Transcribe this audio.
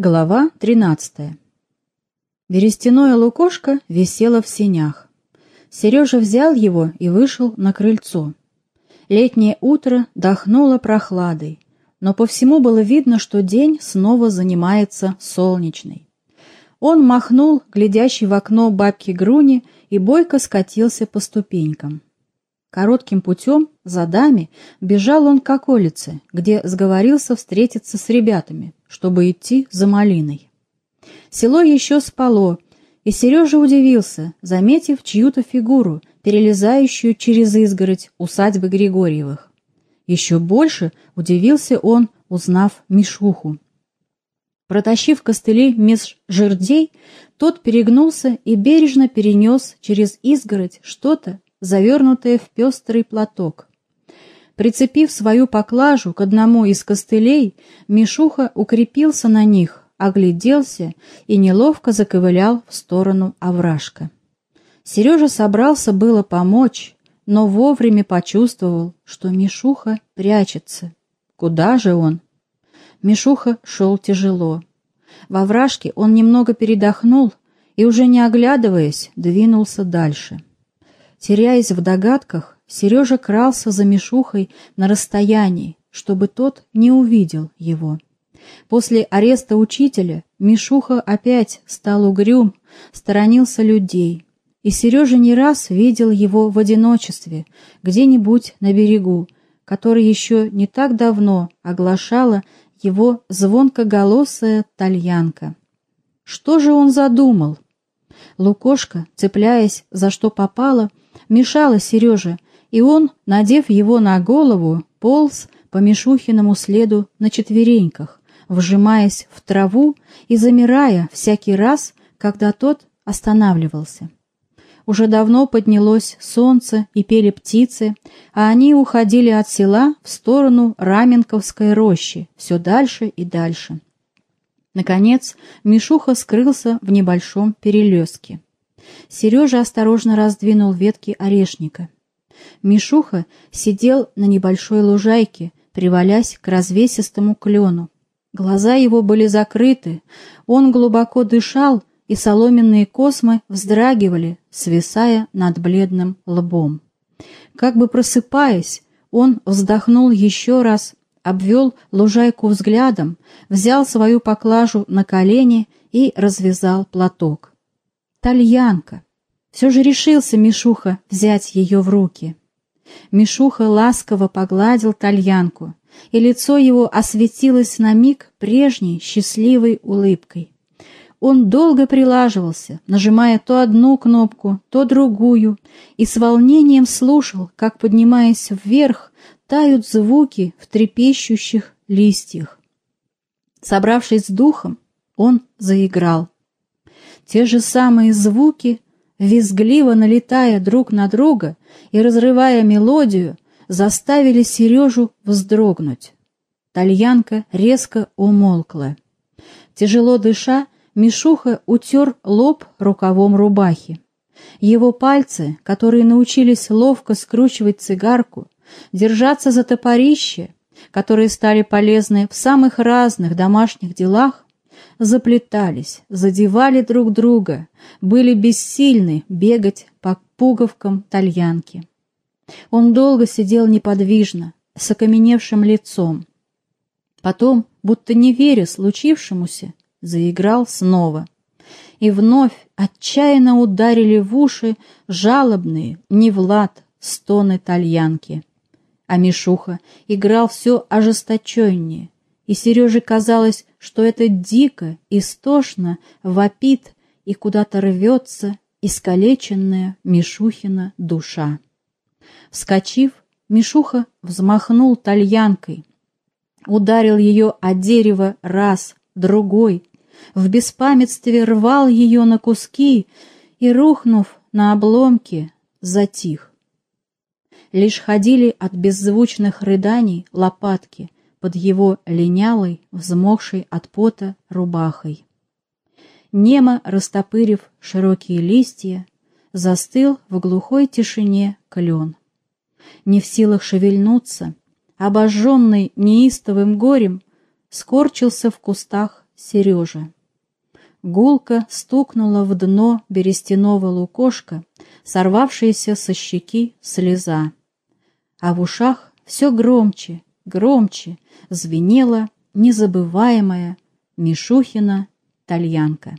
Глава 13. Берестяное лукошко висело в сенях. Сережа взял его и вышел на крыльцо. Летнее утро дохнуло прохладой, но по всему было видно, что день снова занимается солнечный. Он махнул, глядящий в окно бабки Груни, и бойко скатился по ступенькам. Коротким путем, за дами, бежал он к околице, где сговорился встретиться с ребятами — чтобы идти за малиной. Село еще спало, и Сережа удивился, заметив чью-то фигуру, перелезающую через изгородь усадьбы Григорьевых. Еще больше удивился он, узнав Мишуху. Протащив костыли меж жердей, тот перегнулся и бережно перенес через изгородь что-то, завернутое в пестрый платок. Прицепив свою поклажу к одному из костылей, Мишуха укрепился на них, огляделся и неловко заковылял в сторону овражка. Сережа собрался было помочь, но вовремя почувствовал, что Мишуха прячется. Куда же он? Мишуха шел тяжело. Во вражке он немного передохнул и, уже не оглядываясь, двинулся дальше. Теряясь в догадках, Сережа крался за Мишухой на расстоянии, чтобы тот не увидел его. После ареста учителя Мишуха опять стал угрюм, сторонился людей, и Сережа не раз видел его в одиночестве, где-нибудь на берегу, который еще не так давно оглашала его звонкоголосая тальянка. Что же он задумал? Лукошка, цепляясь за что попало, мешала Сереже, и он, надев его на голову, полз по Мишухиному следу на четвереньках, вжимаясь в траву и замирая всякий раз, когда тот останавливался. Уже давно поднялось солнце и пели птицы, а они уходили от села в сторону Раменковской рощи, все дальше и дальше. Наконец, Мишуха скрылся в небольшом перелеске. Сережа осторожно раздвинул ветки орешника. Мишуха сидел на небольшой лужайке, привалясь к развесистому клену. Глаза его были закрыты, он глубоко дышал, и соломенные космы вздрагивали, свисая над бледным лбом. Как бы просыпаясь, он вздохнул еще раз, обвел лужайку взглядом, взял свою поклажу на колени и развязал платок. Тальянка! Все же решился Мишуха взять ее в руки. Мишуха ласково погладил тальянку, и лицо его осветилось на миг прежней счастливой улыбкой. Он долго прилаживался, нажимая то одну кнопку, то другую, и с волнением слушал, как, поднимаясь вверх, тают звуки в трепещущих листьях. Собравшись с духом, он заиграл. Те же самые звуки визгливо налетая друг на друга и разрывая мелодию, заставили Сережу вздрогнуть. Тальянка резко умолкла. Тяжело дыша, Мишуха утер лоб рукавом рубахи. Его пальцы, которые научились ловко скручивать цигарку, держаться за топорище, которые стали полезны в самых разных домашних делах, заплетались, задевали друг друга, были бессильны бегать по пуговкам тальянки. Он долго сидел неподвижно, с окаменевшим лицом. Потом, будто не веря случившемуся, заиграл снова. И вновь отчаянно ударили в уши жалобные, не Влад, стоны тальянки. А Мишуха играл все ожесточеннее, и Сереже казалось, что это дико, истошно вопит и куда-то рвется искалеченная Мишухина душа. Вскочив, Мишуха взмахнул тальянкой, ударил ее о дерево раз, другой, в беспамятстве рвал ее на куски и, рухнув на обломки, затих. Лишь ходили от беззвучных рыданий лопатки — под его линялой, взмокшей от пота рубахой. Немо, растопырив широкие листья, застыл в глухой тишине клен. Не в силах шевельнуться, обожженный неистовым горем, скорчился в кустах Сережа. Гулко стукнула в дно берестяного лукошка, сорвавшаяся со щеки слеза. А в ушах все громче, громче звенела незабываемая Мишухина тальянка.